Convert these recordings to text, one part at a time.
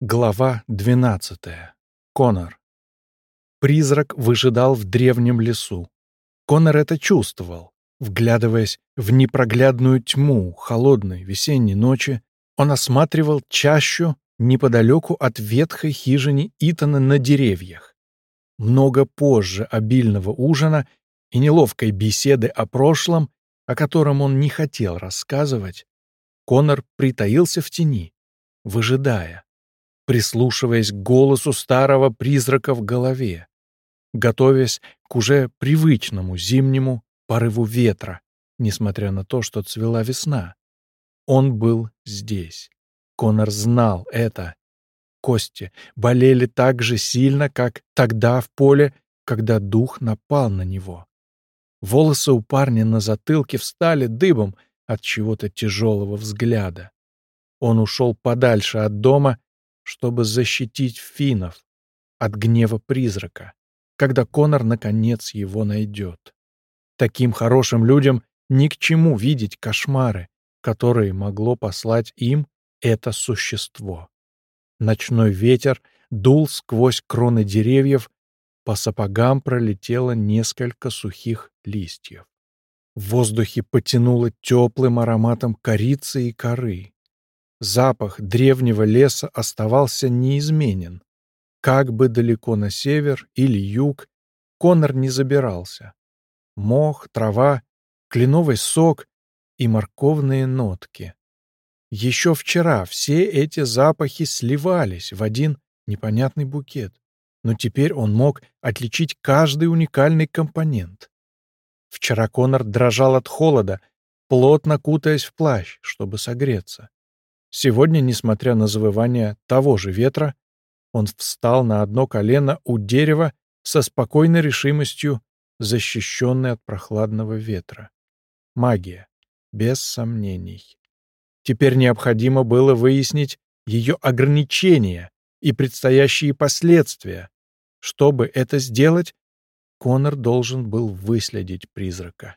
Глава 12. Конор. Призрак выжидал в древнем лесу. Конор это чувствовал. Вглядываясь в непроглядную тьму холодной весенней ночи, он осматривал чащу неподалеку от ветхой хижины Итана на деревьях. Много позже обильного ужина и неловкой беседы о прошлом, о котором он не хотел рассказывать, Конор притаился в тени, выжидая прислушиваясь к голосу старого призрака в голове, готовясь к уже привычному зимнему порыву ветра, несмотря на то, что цвела весна. Он был здесь. Конор знал это. Кости болели так же сильно, как тогда в поле, когда дух напал на него. Волосы у парня на затылке встали дыбом от чего-то тяжелого взгляда. Он ушел подальше от дома чтобы защитить финнов от гнева призрака, когда Конор наконец его найдет. Таким хорошим людям ни к чему видеть кошмары, которые могло послать им это существо. Ночной ветер дул сквозь кроны деревьев, по сапогам пролетело несколько сухих листьев. В воздухе потянуло теплым ароматом корицы и коры. Запах древнего леса оставался неизменен. Как бы далеко на север или юг Конор не забирался. Мох, трава, кленовый сок и морковные нотки. Еще вчера все эти запахи сливались в один непонятный букет, но теперь он мог отличить каждый уникальный компонент. Вчера Конор дрожал от холода, плотно кутаясь в плащ, чтобы согреться. Сегодня, несмотря на завывание того же ветра, он встал на одно колено у дерева со спокойной решимостью, защищенной от прохладного ветра. Магия, без сомнений. Теперь необходимо было выяснить ее ограничения и предстоящие последствия. Чтобы это сделать, Конор должен был выследить призрака.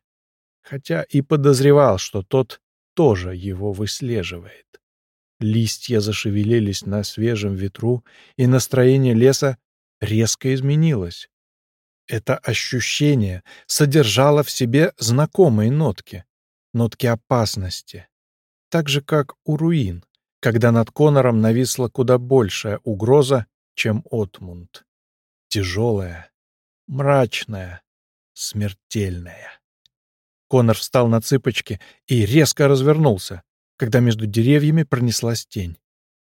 Хотя и подозревал, что тот тоже его выслеживает. Листья зашевелились на свежем ветру, и настроение леса резко изменилось. Это ощущение содержало в себе знакомые нотки, нотки опасности. Так же, как у руин, когда над Конором нависла куда большая угроза, чем Отмунд. Тяжелая, мрачная, смертельная. Конор встал на цыпочки и резко развернулся когда между деревьями пронеслась тень.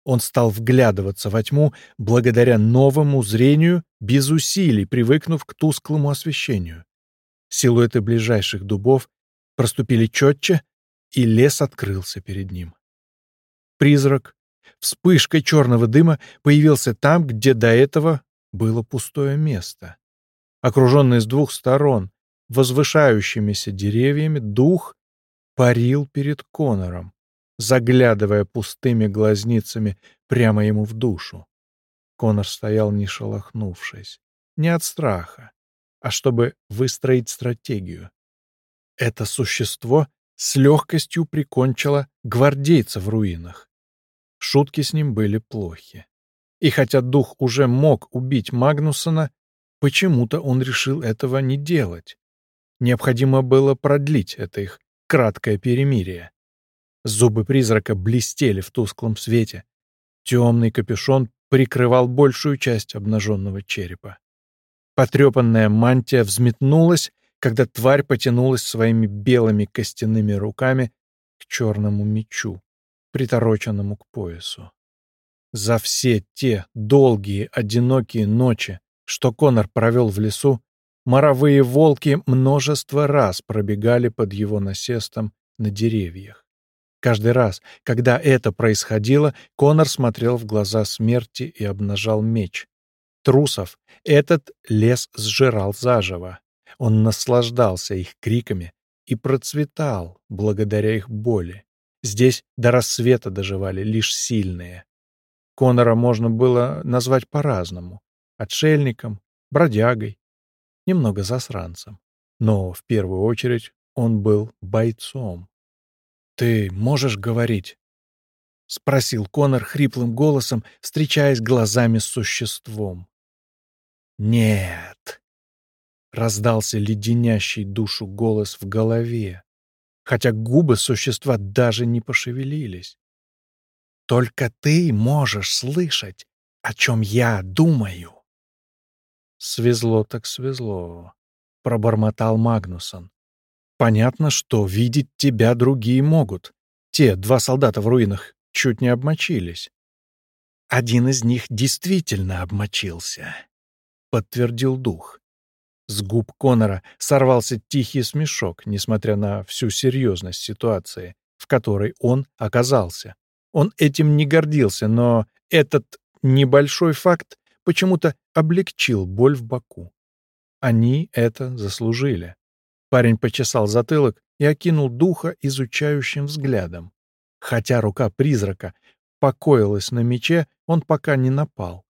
Он стал вглядываться во тьму благодаря новому зрению, без усилий привыкнув к тусклому освещению. Силуэты ближайших дубов проступили четче, и лес открылся перед ним. Призрак вспышкой черного дыма появился там, где до этого было пустое место. Окруженный с двух сторон возвышающимися деревьями, дух парил перед Конором, заглядывая пустыми глазницами прямо ему в душу. Конор стоял не шелохнувшись, не от страха, а чтобы выстроить стратегию. Это существо с легкостью прикончило гвардейца в руинах. Шутки с ним были плохи. И хотя дух уже мог убить Магнусона, почему-то он решил этого не делать. Необходимо было продлить это их краткое перемирие. Зубы призрака блестели в тусклом свете. Темный капюшон прикрывал большую часть обнаженного черепа. Потрепанная мантия взметнулась, когда тварь потянулась своими белыми костяными руками к черному мечу, притороченному к поясу. За все те долгие, одинокие ночи, что Конор провел в лесу, моровые волки множество раз пробегали под его насестом на деревьях. Каждый раз, когда это происходило, Конор смотрел в глаза смерти и обнажал меч. Трусов этот лес сжирал заживо. Он наслаждался их криками и процветал благодаря их боли. Здесь до рассвета доживали лишь сильные. Конора можно было назвать по-разному. Отшельником, бродягой, немного засранцем. Но в первую очередь он был бойцом. «Ты можешь говорить?» спросил Конор хриплым голосом, встречаясь глазами с существом. «Нет!» — раздался леденящий душу голос в голове, хотя губы существа даже не пошевелились. «Только ты можешь слышать, о чем я думаю!» «Свезло так свезло», — пробормотал Магнусон. «Понятно, что видеть тебя другие могут. Те два солдата в руинах чуть не обмочились». «Один из них действительно обмочился», — подтвердил дух. С губ Конора сорвался тихий смешок, несмотря на всю серьезность ситуации, в которой он оказался. Он этим не гордился, но этот небольшой факт почему-то облегчил боль в боку. Они это заслужили. Парень почесал затылок и окинул духа изучающим взглядом. Хотя рука призрака покоилась на мече, он пока не напал.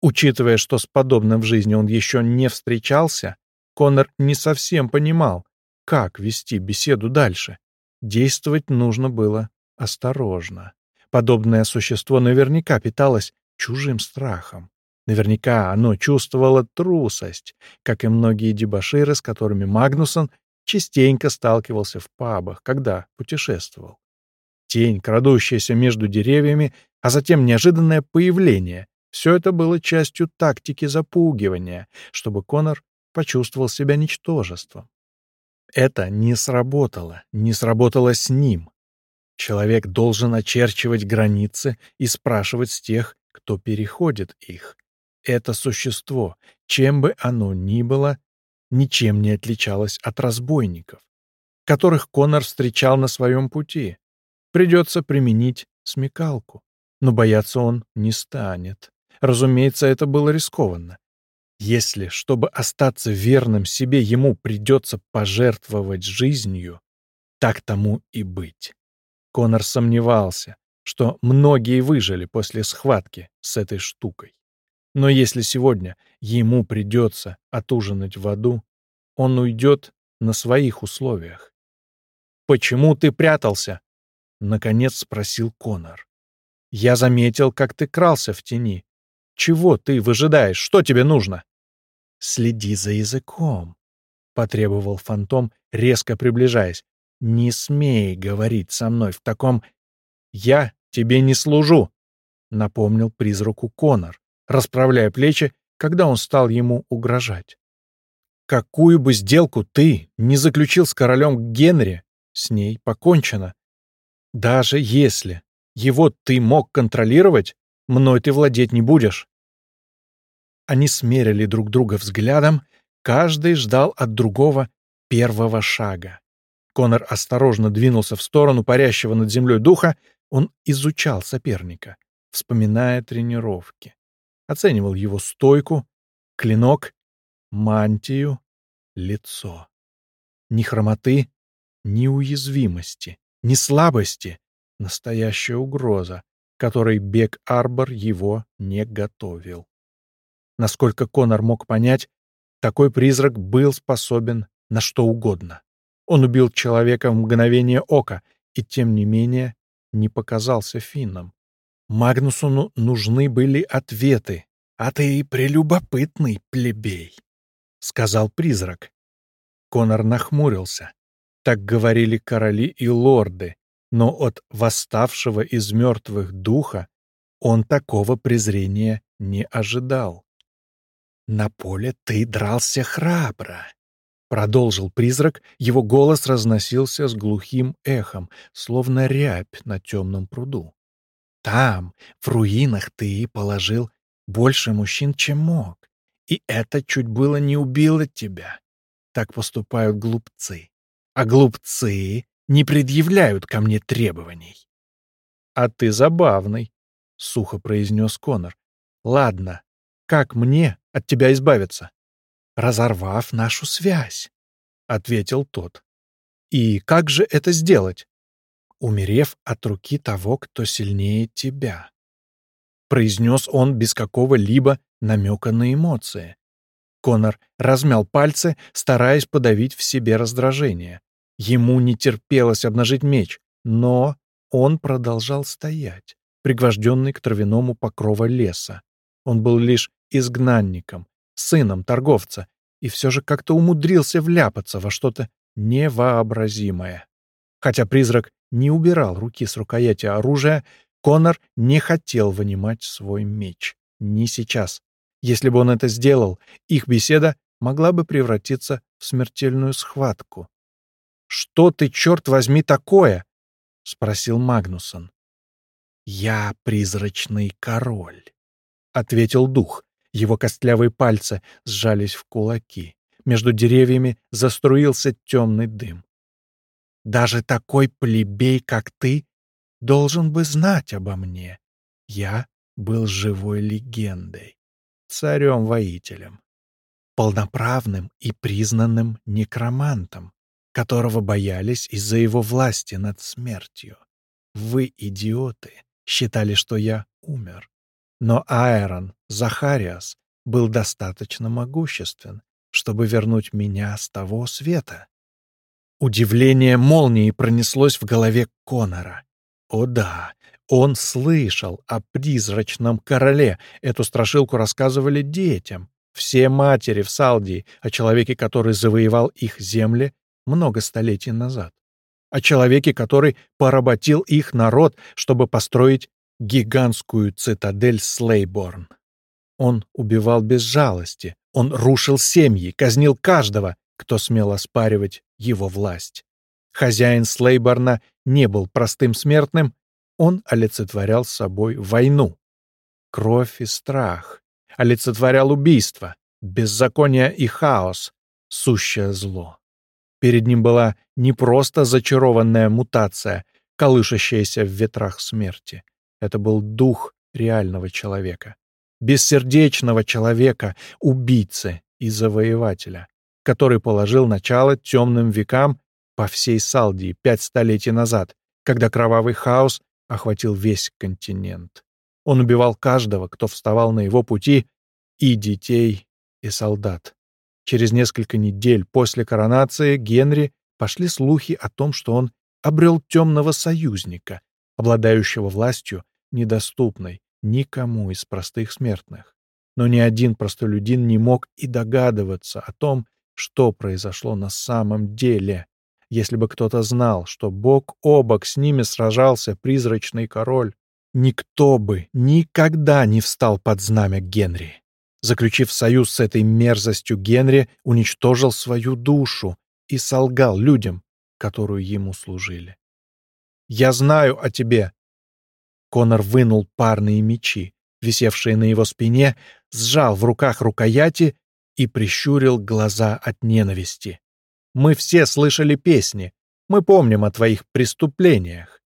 Учитывая, что с подобным в жизни он еще не встречался, Конор не совсем понимал, как вести беседу дальше. Действовать нужно было осторожно. Подобное существо наверняка питалось чужим страхом. Наверняка оно чувствовало трусость, как и многие дебоширы, с которыми Магнусон частенько сталкивался в пабах, когда путешествовал. Тень, крадущаяся между деревьями, а затем неожиданное появление все это было частью тактики запугивания, чтобы Конор почувствовал себя ничтожеством. Это не сработало, не сработало с ним. Человек должен очерчивать границы и спрашивать с тех, кто переходит их. Это существо, чем бы оно ни было, ничем не отличалось от разбойников, которых Конор встречал на своем пути. Придется применить смекалку, но бояться он не станет. Разумеется, это было рискованно. Если, чтобы остаться верным себе, ему придется пожертвовать жизнью, так тому и быть. Конор сомневался, что многие выжили после схватки с этой штукой. Но если сегодня ему придется отужинать в аду, он уйдет на своих условиях. «Почему ты прятался?» — наконец спросил Конор. «Я заметил, как ты крался в тени. Чего ты выжидаешь? Что тебе нужно?» «Следи за языком», — потребовал фантом, резко приближаясь. «Не смей говорить со мной в таком...» «Я тебе не служу», — напомнил призраку Конор, расправляя плечи, когда он стал ему угрожать. «Какую бы сделку ты не заключил с королем Генри, с ней покончено. Даже если его ты мог контролировать, мной ты владеть не будешь. Они смерили друг друга взглядом, каждый ждал от другого первого шага. Конор осторожно двинулся в сторону парящего над землей духа, он изучал соперника, вспоминая тренировки. Оценивал его стойку, клинок, мантию, лицо. Ни хромоты, ни уязвимости, ни слабости. Настоящая угроза, которой Бек Арбор его не готовил. Насколько Конор мог понять, такой призрак был способен на что угодно. Он убил человека в мгновение ока и, тем не менее, не показался финном. Магнусону нужны были ответы. «А ты прелюбопытный плебей», — сказал призрак. Конор нахмурился. Так говорили короли и лорды, но от восставшего из мертвых духа он такого презрения не ожидал. «На поле ты дрался храбро», — продолжил призрак, его голос разносился с глухим эхом, словно рябь на темном пруду. «Там, в руинах, ты положил больше мужчин, чем мог, и это чуть было не убило тебя. Так поступают глупцы, а глупцы не предъявляют ко мне требований». «А ты забавный», — сухо произнес Конор. «Ладно, как мне от тебя избавиться? Разорвав нашу связь, — ответил тот. И как же это сделать? Умерев от руки того, кто сильнее тебя. Произнес он без какого-либо намека на эмоции. Конор размял пальцы, стараясь подавить в себе раздражение. Ему не терпелось обнажить меч, но он продолжал стоять, пригвожденный к травяному покрову леса. Он был лишь изгнанником, сыном торговца, и все же как-то умудрился вляпаться во что-то невообразимое. Хотя призрак не убирал руки с рукояти оружия, Конор не хотел вынимать свой меч. Не сейчас. Если бы он это сделал, их беседа могла бы превратиться в смертельную схватку. «Что ты, черт возьми, такое?» — спросил Магнусон. «Я призрачный король», — ответил дух. Его костлявые пальцы сжались в кулаки. Между деревьями заструился темный дым. «Даже такой плебей, как ты, должен бы знать обо мне. Я был живой легендой, царем-воителем, полноправным и признанным некромантом, которого боялись из-за его власти над смертью. Вы, идиоты, считали, что я умер. Но Аэрон, Захариас, был достаточно могуществен, чтобы вернуть меня с того света. Удивление молнией пронеслось в голове Конора. О да, он слышал о призрачном короле. Эту страшилку рассказывали детям. Все матери в Салдии о человеке, который завоевал их земли много столетий назад. О человеке, который поработил их народ, чтобы построить гигантскую цитадель Слейборн. Он убивал без жалости, он рушил семьи, казнил каждого, кто смел оспаривать его власть. Хозяин Слейборна не был простым смертным, он олицетворял собой войну. Кровь и страх, олицетворял убийство, беззаконие и хаос, сущее зло. Перед ним была не просто зачарованная мутация, колышащаяся в ветрах смерти. Это был дух реального человека, бессердечного человека, убийцы и завоевателя, который положил начало темным векам по всей Салдии пять столетий назад, когда кровавый хаос охватил весь континент. Он убивал каждого, кто вставал на его пути, и детей, и солдат. Через несколько недель после коронации Генри пошли слухи о том, что он обрел темного союзника, обладающего властью недоступной никому из простых смертных. Но ни один простолюдин не мог и догадываться о том, что произошло на самом деле. Если бы кто-то знал, что бок о бок с ними сражался призрачный король, никто бы никогда не встал под знамя Генри. Заключив союз с этой мерзостью, Генри уничтожил свою душу и солгал людям, которую ему служили. «Я знаю о тебе», Конор вынул парные мечи, висевшие на его спине, сжал в руках рукояти и прищурил глаза от ненависти. «Мы все слышали песни. Мы помним о твоих преступлениях.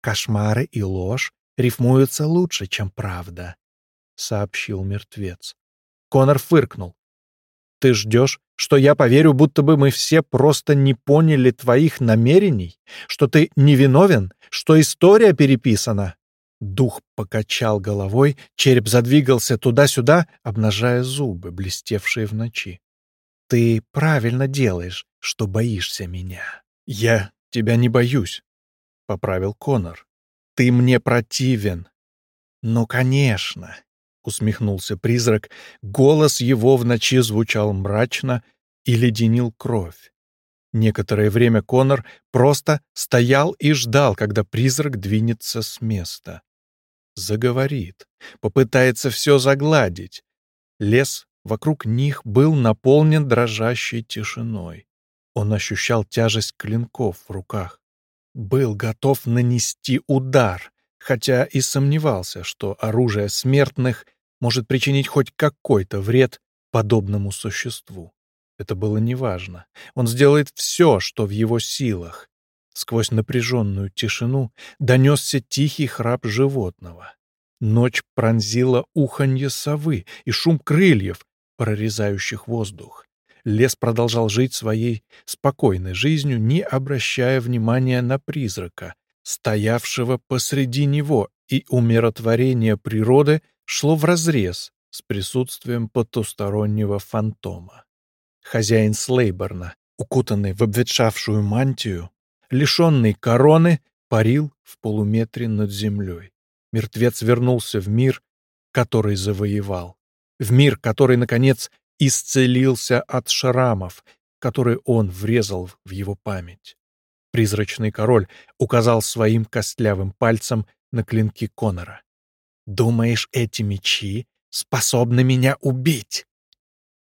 Кошмары и ложь рифмуются лучше, чем правда», — сообщил мертвец. Конор фыркнул. «Ты ждешь, что я поверю, будто бы мы все просто не поняли твоих намерений? Что ты невиновен? Что история переписана?» Дух покачал головой, череп задвигался туда-сюда, обнажая зубы, блестевшие в ночи. «Ты правильно делаешь, что боишься меня». «Я тебя не боюсь», — поправил Конор. «Ты мне противен». «Ну, конечно», — усмехнулся призрак. Голос его в ночи звучал мрачно и леденил кровь. Некоторое время Конор просто стоял и ждал, когда призрак двинется с места заговорит, попытается все загладить. Лес вокруг них был наполнен дрожащей тишиной. Он ощущал тяжесть клинков в руках. Был готов нанести удар, хотя и сомневался, что оружие смертных может причинить хоть какой-то вред подобному существу. Это было неважно. Он сделает все, что в его силах. Сквозь напряженную тишину донесся тихий храп животного. Ночь пронзила уханье совы и шум крыльев, прорезающих воздух. Лес продолжал жить своей спокойной жизнью, не обращая внимания на призрака, стоявшего посреди него, и умиротворение природы шло вразрез с присутствием потустороннего фантома. Хозяин Слейборна, укутанный в обветшавшую мантию, лишенный короны, парил в полуметре над землей. Мертвец вернулся в мир, который завоевал. В мир, который, наконец, исцелился от шрамов, которые он врезал в его память. Призрачный король указал своим костлявым пальцем на клинки Конора. «Думаешь, эти мечи способны меня убить?»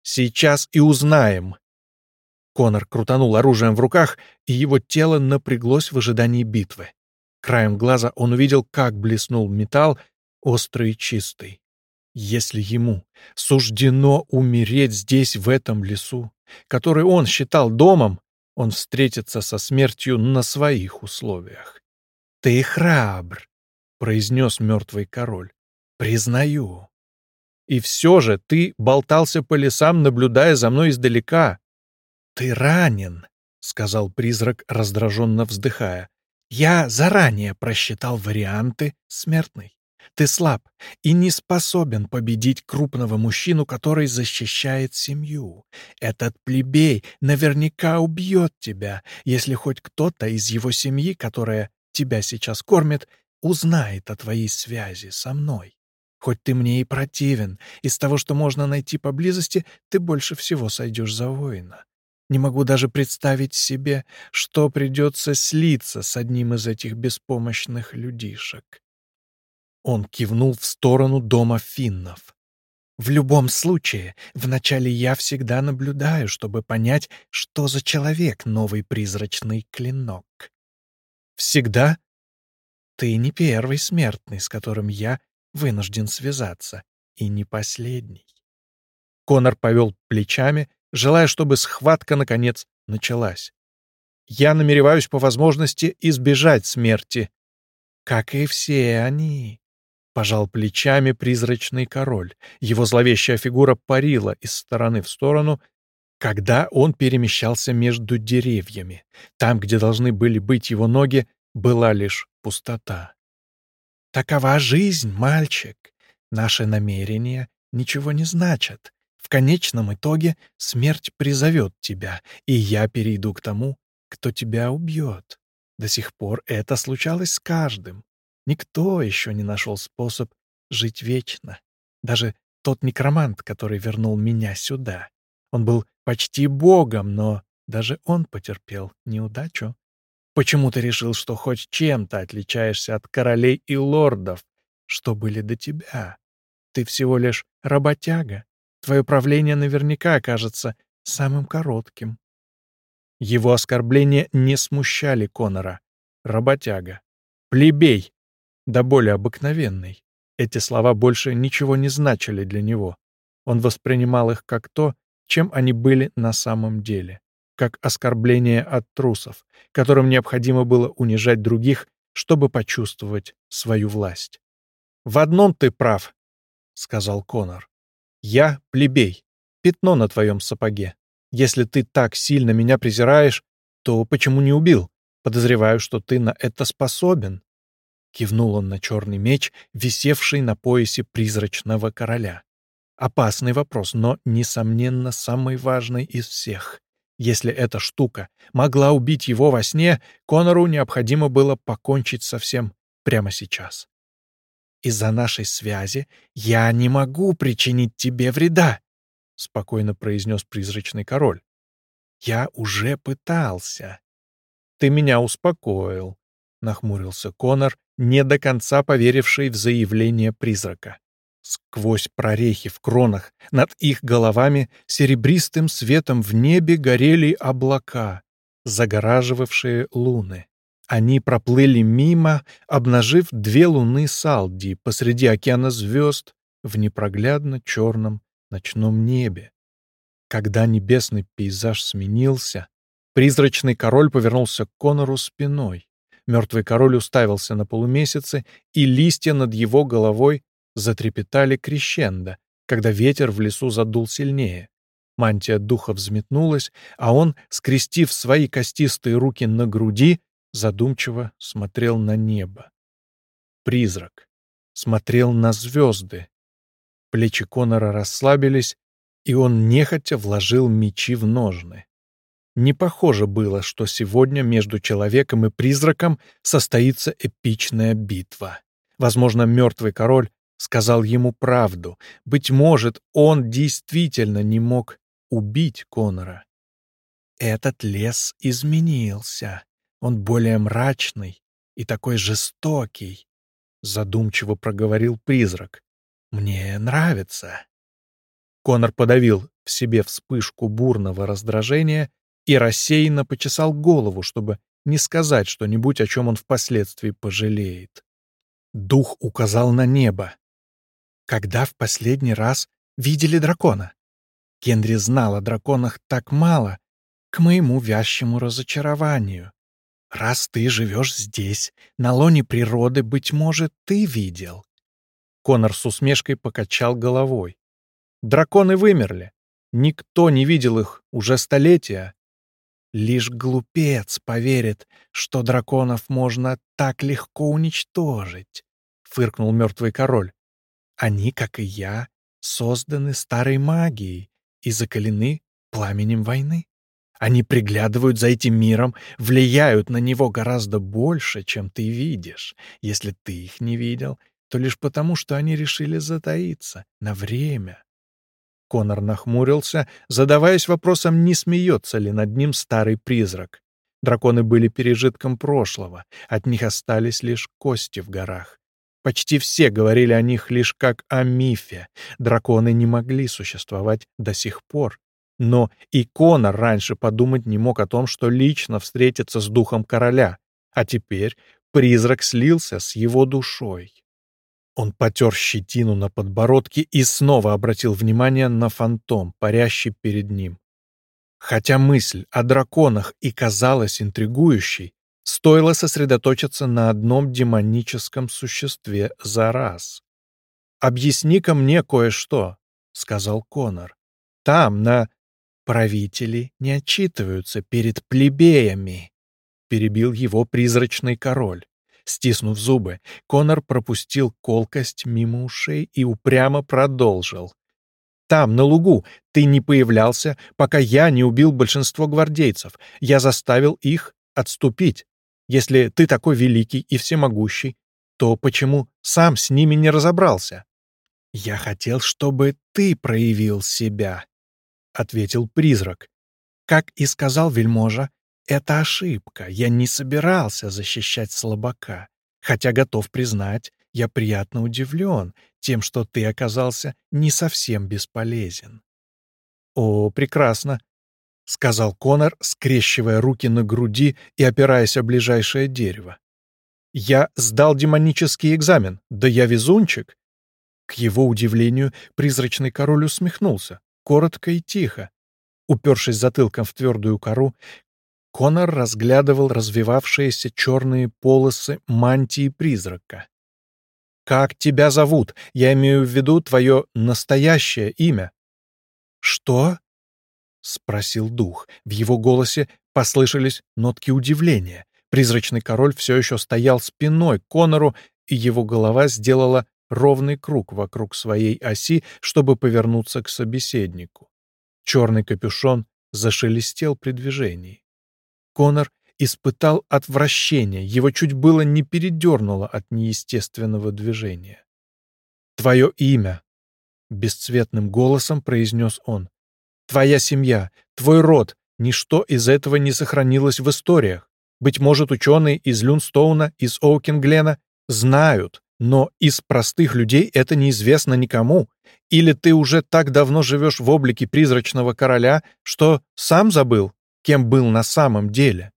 «Сейчас и узнаем». Конор крутанул оружием в руках, и его тело напряглось в ожидании битвы. Краем глаза он увидел, как блеснул металл, острый и чистый. Если ему суждено умереть здесь, в этом лесу, который он считал домом, он встретится со смертью на своих условиях. «Ты храбр», — произнес мертвый король. «Признаю». «И все же ты болтался по лесам, наблюдая за мной издалека». «Ты ранен», — сказал призрак, раздраженно вздыхая. «Я заранее просчитал варианты смертный. Ты слаб и не способен победить крупного мужчину, который защищает семью. Этот плебей наверняка убьет тебя, если хоть кто-то из его семьи, которая тебя сейчас кормит, узнает о твоей связи со мной. Хоть ты мне и противен, из того, что можно найти поблизости, ты больше всего сойдешь за воина. Не могу даже представить себе, что придется слиться с одним из этих беспомощных людишек. Он кивнул в сторону дома финнов. В любом случае, вначале я всегда наблюдаю, чтобы понять, что за человек новый призрачный клинок. Всегда? Ты не первый смертный, с которым я вынужден связаться, и не последний. Конор повел плечами, желая, чтобы схватка, наконец, началась. Я намереваюсь по возможности избежать смерти. Как и все они. Пожал плечами призрачный король. Его зловещая фигура парила из стороны в сторону, когда он перемещался между деревьями. Там, где должны были быть его ноги, была лишь пустота. «Такова жизнь, мальчик. Наши намерения ничего не значат. В конечном итоге смерть призовет тебя, и я перейду к тому, кто тебя убьет. До сих пор это случалось с каждым. Никто еще не нашел способ жить вечно. Даже тот некромант, который вернул меня сюда. Он был почти богом, но даже он потерпел неудачу. Почему ты решил, что хоть чем-то отличаешься от королей и лордов, что были до тебя? Ты всего лишь работяга. Твое правление наверняка окажется самым коротким. Его оскорбления не смущали Конора. Работяга. Плебей, да более обыкновенный. Эти слова больше ничего не значили для него. Он воспринимал их как то, чем они были на самом деле, как оскорбление от трусов, которым необходимо было унижать других, чтобы почувствовать свою власть. «В одном ты прав», — сказал Конор. «Я плебей, пятно на твоем сапоге. Если ты так сильно меня презираешь, то почему не убил? Подозреваю, что ты на это способен. Кивнул он на черный меч, висевший на поясе призрачного короля. Опасный вопрос, но, несомненно, самый важный из всех. Если эта штука могла убить его во сне, Конору необходимо было покончить со всем прямо сейчас. «Из-за нашей связи я не могу причинить тебе вреда», — спокойно произнес призрачный король. «Я уже пытался». «Ты меня успокоил», — нахмурился Конор, не до конца поверивший в заявление призрака. Сквозь прорехи в кронах над их головами серебристым светом в небе горели облака, загораживавшие луны. Они проплыли мимо, обнажив две луны Салди посреди океана звезд в непроглядно черном ночном небе. Когда небесный пейзаж сменился, призрачный король повернулся к Конору спиной. Мертвый король уставился на полумесяцы, и листья над его головой затрепетали крещендо, когда ветер в лесу задул сильнее. Мантия духа взметнулась, а он, скрестив свои костистые руки на груди, задумчиво смотрел на небо. Призрак. Смотрел на звезды. Плечи Конора расслабились, и он нехотя вложил мечи в ножны. Не похоже было, что сегодня между человеком и призраком состоится эпичная битва. Возможно, мертвый король сказал ему правду. Быть может, он действительно не мог убить Конора. Этот лес изменился. Он более мрачный и такой жестокий, — задумчиво проговорил призрак. Мне нравится. Конор подавил в себе вспышку бурного раздражения и рассеянно почесал голову, чтобы не сказать что-нибудь, о чем он впоследствии пожалеет. Дух указал на небо. Когда в последний раз видели дракона? Кендри знал о драконах так мало, к моему вящему разочарованию. Раз ты живешь здесь, на лоне природы, быть может, ты видел. Конор с усмешкой покачал головой. Драконы вымерли. Никто не видел их уже столетия. Лишь глупец поверит, что драконов можно так легко уничтожить, — фыркнул мертвый король. Они, как и я, созданы старой магией и закалены пламенем войны. Они приглядывают за этим миром, влияют на него гораздо больше, чем ты видишь. Если ты их не видел, то лишь потому, что они решили затаиться на время. Конор нахмурился, задаваясь вопросом, не смеется ли над ним старый призрак. Драконы были пережитком прошлого, от них остались лишь кости в горах. Почти все говорили о них лишь как о мифе. Драконы не могли существовать до сих пор. Но и Конор раньше подумать не мог о том, что лично встретится с духом короля, а теперь призрак слился с его душой. Он потер щетину на подбородке и снова обратил внимание на фантом, парящий перед ним. Хотя мысль о драконах и казалась интригующей, стоило сосредоточиться на одном демоническом существе за раз. «Объясни-ка мне кое-что», — сказал Конор. «Там, на... правители не отчитываются перед плебеями», — перебил его призрачный король. Стиснув зубы, Конор пропустил колкость мимо ушей и упрямо продолжил. «Там, на лугу, ты не появлялся, пока я не убил большинство гвардейцев. Я заставил их отступить. Если ты такой великий и всемогущий, то почему сам с ними не разобрался?» «Я хотел, чтобы ты проявил себя», — ответил призрак. «Как и сказал вельможа, это ошибка. Я не собирался защищать слабака. Хотя готов признать, я приятно удивлен тем, что ты оказался не совсем бесполезен. «О, прекрасно!» — сказал Конор, скрещивая руки на груди и опираясь о ближайшее дерево. «Я сдал демонический экзамен. Да я везунчик!» К его удивлению, призрачный король усмехнулся, коротко и тихо. Упершись затылком в твердую кору, Конор разглядывал развивавшиеся черные полосы мантии призрака. «Как тебя зовут? Я имею в виду твое настоящее имя». «Что?» — спросил дух. В его голосе послышались нотки удивления. Призрачный король все еще стоял спиной к Конору, и его голова сделала ровный круг вокруг своей оси, чтобы повернуться к собеседнику. Черный капюшон зашелестел при движении. Конор испытал отвращение, его чуть было не передернуло от неестественного движения. «Твое имя», — бесцветным голосом произнес он, — «твоя семья, твой род, ничто из этого не сохранилось в историях. Быть может, ученые из Люнстоуна, из Оукинглена знают, но из простых людей это неизвестно никому. Или ты уже так давно живешь в облике призрачного короля, что сам забыл, кем был на самом деле.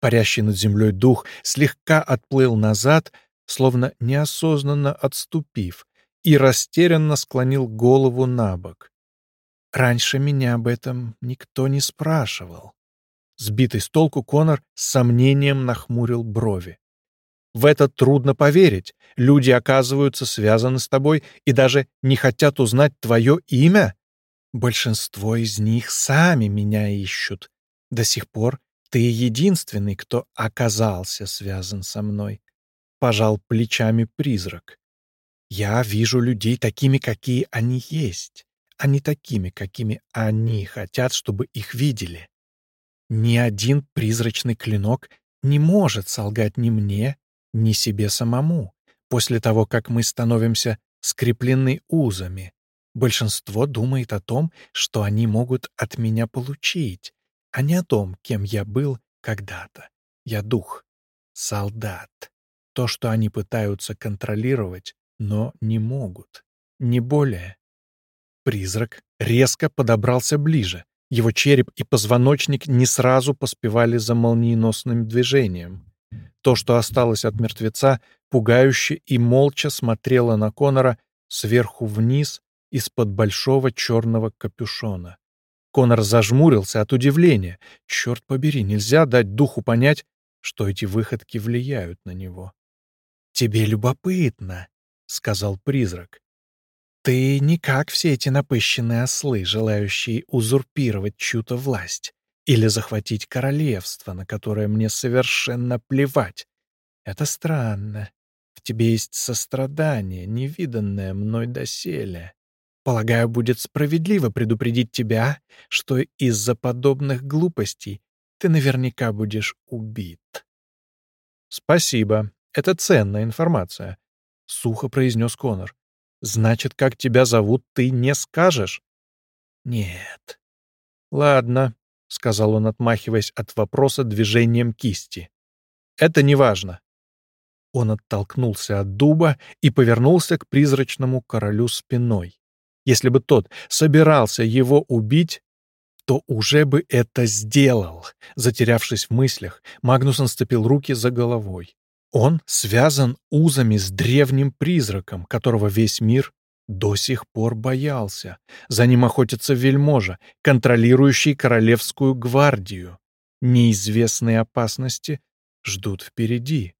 Парящий над землей дух слегка отплыл назад, словно неосознанно отступив, и растерянно склонил голову на бок. Раньше меня об этом никто не спрашивал. Сбитый с толку Конор с сомнением нахмурил брови. В это трудно поверить. Люди оказываются связаны с тобой и даже не хотят узнать твое имя. Большинство из них сами меня ищут, до сих пор ты единственный, кто оказался связан со мной. Пожал плечами призрак. Я вижу людей такими, какие они есть, а не такими, какими они хотят, чтобы их видели. Ни один призрачный клинок не может солгать ни мне, ни себе самому. После того, как мы становимся скреплены узами, большинство думает о том, что они могут от меня получить, а не о том, кем я был когда-то. Я дух, солдат. То, что они пытаются контролировать, но не могут. Не более. Призрак резко подобрался ближе. Его череп и позвоночник не сразу поспевали за молниеносным движением. То, что осталось от мертвеца, пугающе и молча смотрело на Конора сверху вниз из-под большого черного капюшона. Конор зажмурился от удивления. Черт побери, нельзя дать духу понять, что эти выходки влияют на него. «Тебе любопытно», — сказал призрак. «Ты не как все эти напыщенные ослы, желающие узурпировать чью-то власть или захватить королевство, на которое мне совершенно плевать. Это странно. В тебе есть сострадание, невиданное мной доселе. Полагаю, будет справедливо предупредить тебя, что из-за подобных глупостей ты наверняка будешь убит. Спасибо. Это ценная информация, — сухо произнес Конор. Значит, как тебя зовут, ты не скажешь? Нет. Ладно, — сказал он, отмахиваясь от вопроса движением кисти. Это не важно. Он оттолкнулся от дуба и повернулся к призрачному королю спиной. Если бы тот собирался его убить, то уже бы это сделал. Затерявшись в мыслях, Магнусон сцепил руки за головой. Он связан узами с древним призраком, которого весь мир до сих пор боялся. За ним охотится вельможа, контролирующий королевскую гвардию. Неизвестные опасности ждут впереди.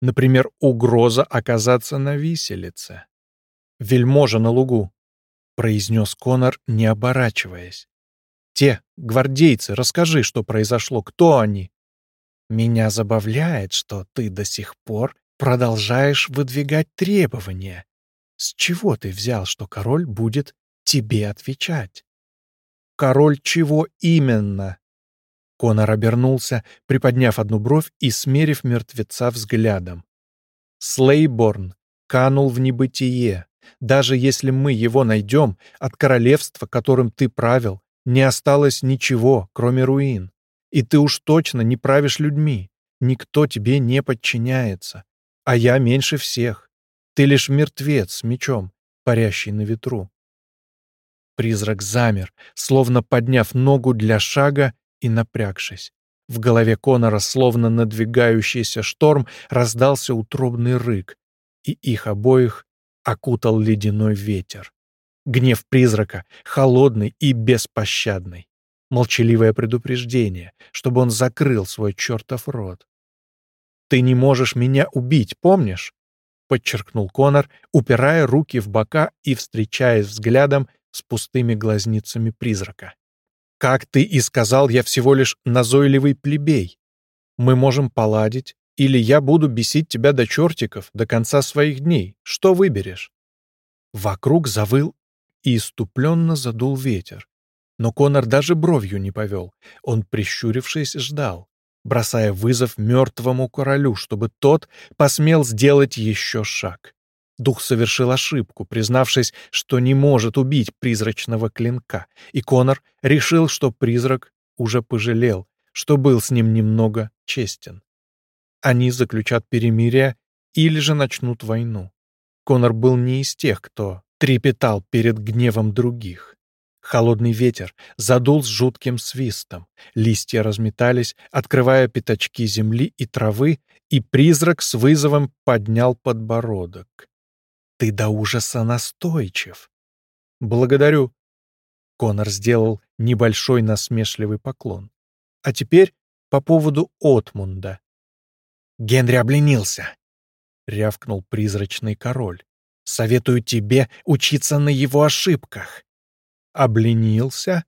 Например, угроза оказаться на виселице. «Вельможа на лугу», — произнес Конор, не оборачиваясь. Те, гвардейцы, расскажи, что произошло, кто они? Меня забавляет, что ты до сих пор продолжаешь выдвигать требования. С чего ты взял, что король будет тебе отвечать? Король чего именно? Конор обернулся, приподняв одну бровь и смерив мертвеца взглядом. Слейборн канул в небытие. Даже если мы его найдем, от королевства, которым ты правил, не осталось ничего, кроме руин. И ты уж точно не правишь людьми. Никто тебе не подчиняется. А я меньше всех. Ты лишь мертвец с мечом, парящий на ветру. Призрак замер, словно подняв ногу для шага и напрягшись. В голове Конора, словно надвигающийся шторм, раздался утробный рык, и их обоих окутал ледяной ветер. Гнев призрака, холодный и беспощадный. Молчаливое предупреждение, чтобы он закрыл свой чертов рот. «Ты не можешь меня убить, помнишь?» — подчеркнул Конор, упирая руки в бока и встречаясь взглядом с пустыми глазницами призрака. «Как ты и сказал, я всего лишь назойливый плебей. Мы можем поладить, или я буду бесить тебя до чертиков до конца своих дней. Что выберешь?» Вокруг завыл и иступленно задул ветер. Но Конор даже бровью не повел. Он, прищурившись, ждал, бросая вызов мертвому королю, чтобы тот посмел сделать еще шаг. Дух совершил ошибку, признавшись, что не может убить призрачного клинка, и Конор решил, что призрак уже пожалел, что был с ним немного честен. Они заключат перемирие или же начнут войну. Конор был не из тех, кто трепетал перед гневом других. Холодный ветер задул с жутким свистом, листья разметались, открывая пятачки земли и травы, и призрак с вызовом поднял подбородок. «Ты до ужаса настойчив!» «Благодарю!» Конор сделал небольшой насмешливый поклон. «А теперь по поводу Отмунда». «Генри обленился!» — рявкнул призрачный король. Советую тебе учиться на его ошибках. Обленился?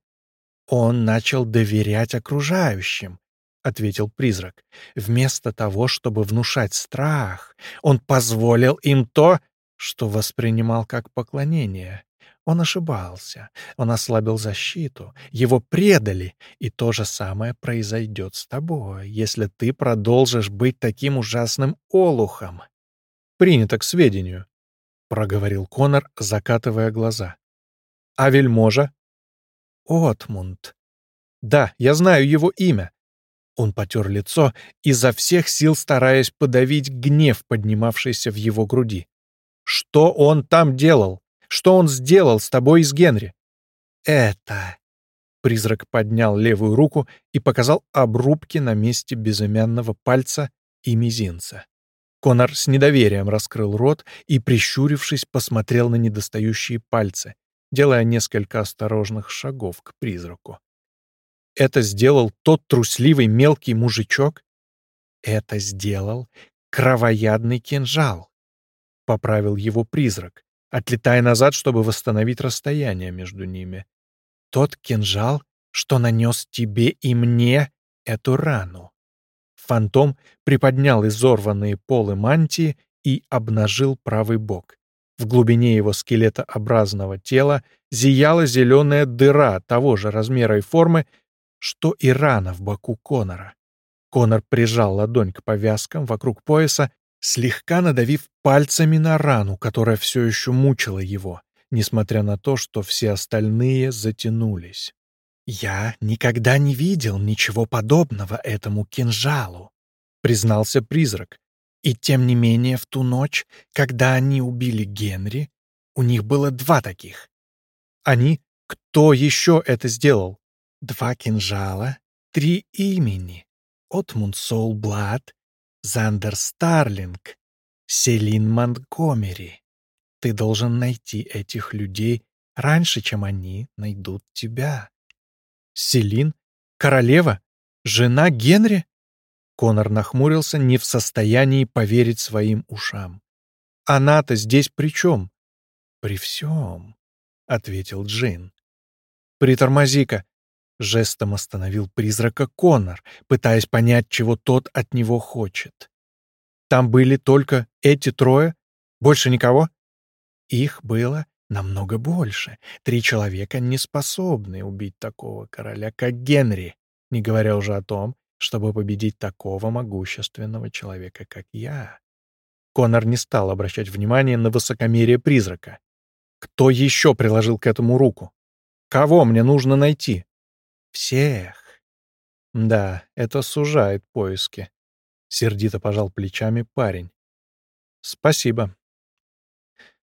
Он начал доверять окружающим, — ответил призрак. Вместо того, чтобы внушать страх, он позволил им то, что воспринимал как поклонение. Он ошибался, он ослабил защиту, его предали, и то же самое произойдет с тобой, если ты продолжишь быть таким ужасным олухом. «Принято к сведению», — проговорил Конор, закатывая глаза. «А вельможа?» «Отмунд». «Да, я знаю его имя». Он потер лицо, изо всех сил стараясь подавить гнев, поднимавшийся в его груди. «Что он там делал?» Что он сделал с тобой и с Генри?» «Это...» Призрак поднял левую руку и показал обрубки на месте безымянного пальца и мизинца. Конор с недоверием раскрыл рот и, прищурившись, посмотрел на недостающие пальцы, делая несколько осторожных шагов к призраку. Это сделал тот трусливый мелкий мужичок? Это сделал кровоядный кинжал. Поправил его призрак, отлетая назад, чтобы восстановить расстояние между ними. «Тот кинжал, что нанес тебе и мне эту рану». Фантом приподнял изорванные полы мантии и обнажил правый бок. В глубине его скелетообразного тела зияла зеленая дыра того же размера и формы, что и рана в боку Конора. Конор прижал ладонь к повязкам вокруг пояса слегка надавив пальцами на рану, которая все еще мучила его, несмотря на то, что все остальные затянулись. «Я никогда не видел ничего подобного этому кинжалу», — признался призрак. «И тем не менее в ту ночь, когда они убили Генри, у них было два таких. Они? Кто еще это сделал? Два кинжала, три имени. Отмунд Соулблад Зандер Старлинг, Селин Монтгомери. Ты должен найти этих людей раньше, чем они найдут тебя. Селин? Королева? Жена Генри? Конор нахмурился, не в состоянии поверить своим ушам. Она-то здесь при чем? При всем, — ответил Джин. Притормози-ка, Жестом остановил призрака Коннор, пытаясь понять, чего тот от него хочет. Там были только эти трое? Больше никого? Их было намного больше. Три человека не способны убить такого короля, как Генри, не говоря уже о том, чтобы победить такого могущественного человека, как я. Конор не стал обращать внимания на высокомерие призрака. Кто еще приложил к этому руку? Кого мне нужно найти? Всех. Да, это сужает поиски. Сердито пожал плечами парень. Спасибо.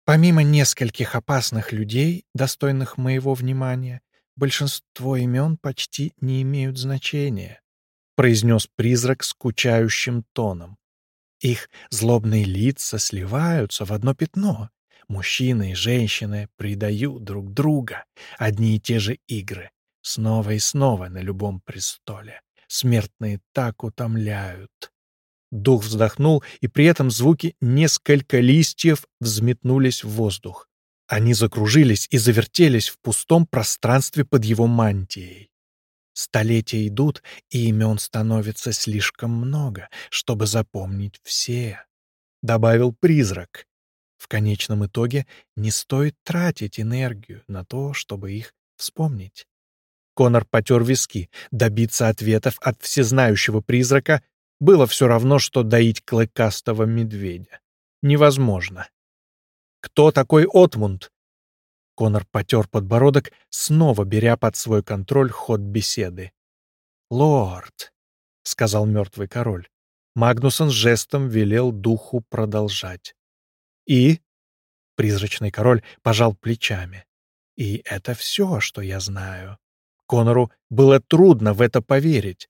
Помимо нескольких опасных людей, достойных моего внимания, большинство имен почти не имеют значения, произнес призрак скучающим тоном. Их злобные лица сливаются в одно пятно. Мужчины и женщины предают друг друга. Одни и те же игры. Снова и снова на любом престоле. Смертные так утомляют. Дух вздохнул, и при этом звуки несколько листьев взметнулись в воздух. Они закружились и завертелись в пустом пространстве под его мантией. Столетия идут, и имен становится слишком много, чтобы запомнить все. Добавил призрак. В конечном итоге не стоит тратить энергию на то, чтобы их вспомнить. Конор потер виски. Добиться ответов от всезнающего призрака было все равно, что доить клыкастого медведя. Невозможно. «Кто такой Отмунд?» Конор потер подбородок, снова беря под свой контроль ход беседы. «Лорд», — сказал мертвый король. Магнусон жестом велел духу продолжать. «И?» — призрачный король пожал плечами. «И это все, что я знаю. Конору было трудно в это поверить.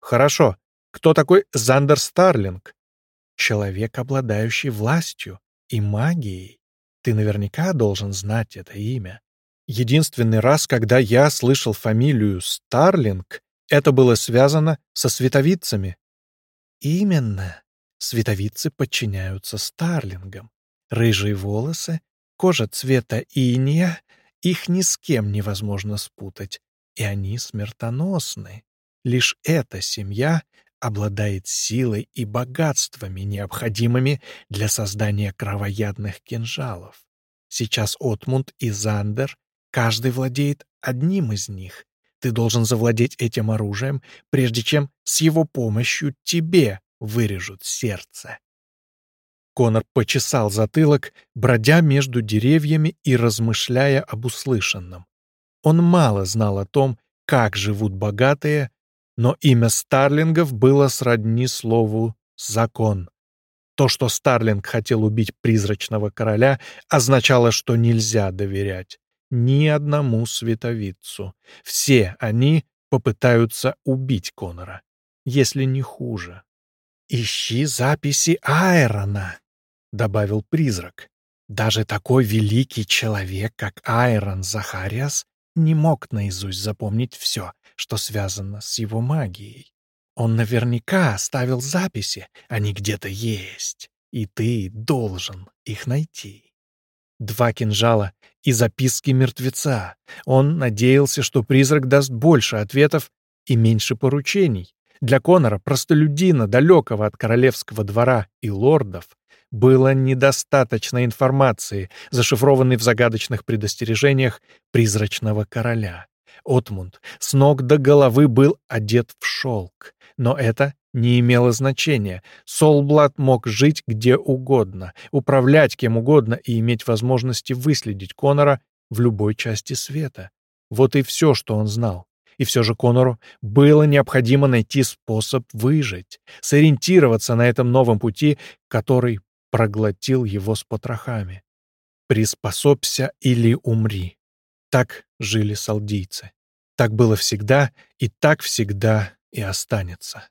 Хорошо, кто такой Зандер Старлинг? Человек, обладающий властью и магией. Ты наверняка должен знать это имя. Единственный раз, когда я слышал фамилию Старлинг, это было связано со световицами. Именно. Световицы подчиняются Старлингам. Рыжие волосы, кожа цвета иния, их ни с кем невозможно спутать и они смертоносны. Лишь эта семья обладает силой и богатствами, необходимыми для создания кровоядных кинжалов. Сейчас Отмунд и Зандер, каждый владеет одним из них. Ты должен завладеть этим оружием, прежде чем с его помощью тебе вырежут сердце. Конор почесал затылок, бродя между деревьями и размышляя об услышанном. Он мало знал о том, как живут богатые, но имя Старлингов было сродни слову «закон». То, что Старлинг хотел убить призрачного короля, означало, что нельзя доверять ни одному световицу. Все они попытаются убить Конора, если не хуже. «Ищи записи Айрона», — добавил призрак. «Даже такой великий человек, как Айрон Захариас, не мог наизусть запомнить все, что связано с его магией. Он наверняка оставил записи, они где-то есть, и ты должен их найти. Два кинжала и записки мертвеца. Он надеялся, что призрак даст больше ответов и меньше поручений. Для Конора, простолюдина, далекого от королевского двора и лордов, было недостаточно информации, зашифрованной в загадочных предостережениях призрачного короля. Отмунд с ног до головы был одет в шелк. Но это не имело значения. Солблад мог жить где угодно, управлять кем угодно и иметь возможности выследить Конора в любой части света. Вот и все, что он знал. И все же Конору было необходимо найти способ выжить, сориентироваться на этом новом пути, который проглотил его с потрохами. «Приспособься или умри». Так жили салдийцы. Так было всегда, и так всегда и останется.